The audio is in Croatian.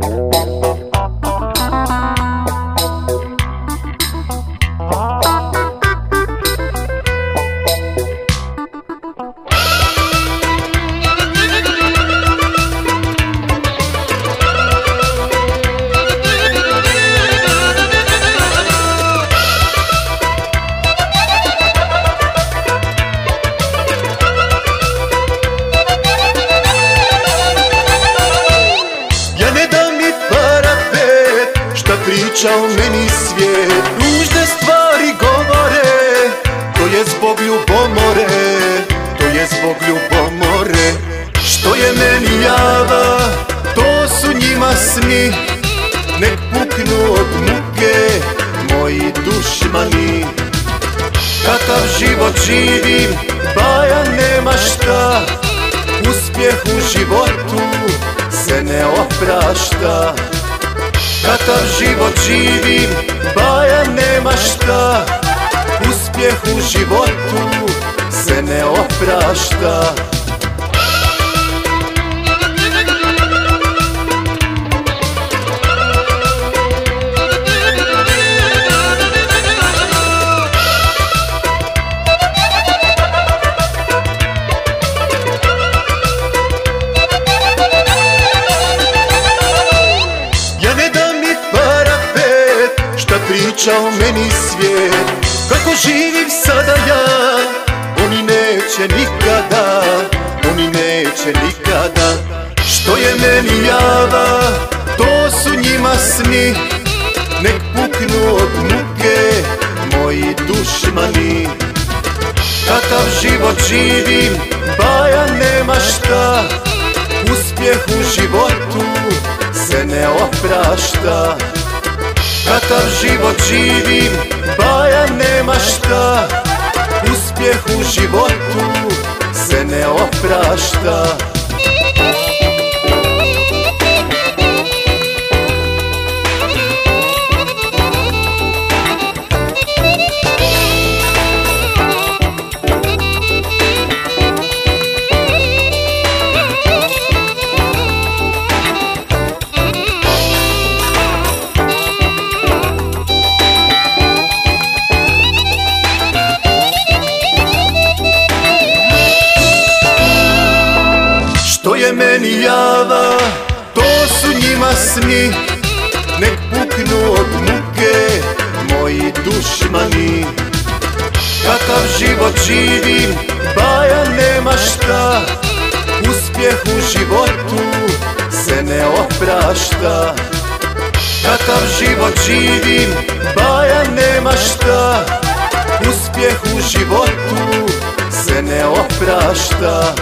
Ja pet Šta priča o meni svijet. Ružne stvari govore To je zbog ljubomore To je zbog ljubomore. Što je meni java To su njima sni. Nek puknu od muke Moji dušmani. Kakav život živim Baja nema šta. Uspjeh u životu se ne oprašta Kakav život živim, baja nema šta. Uspjeh u životu se ne oprašta Šta priča o meni svijet. Kako živim sada ja Oni neće nikada Oni neće nikada. Što je meni java To su njima sni. Nek puknu od muke Moji dušmani. Kakav život živim Baja nema šta. Uspjeh u životu se ne oprašta Kakav život živim, baja nema šta. Uspjeh u životu se ne oprašta Meni java, to su njima sni Nek puknu od muke moji dušmani. Kakav život živim, baja nema šta. Uspjeh u životu se ne oprašta. Kakav život živim, baja nema šta. Uspjeh u životu se ne oprašta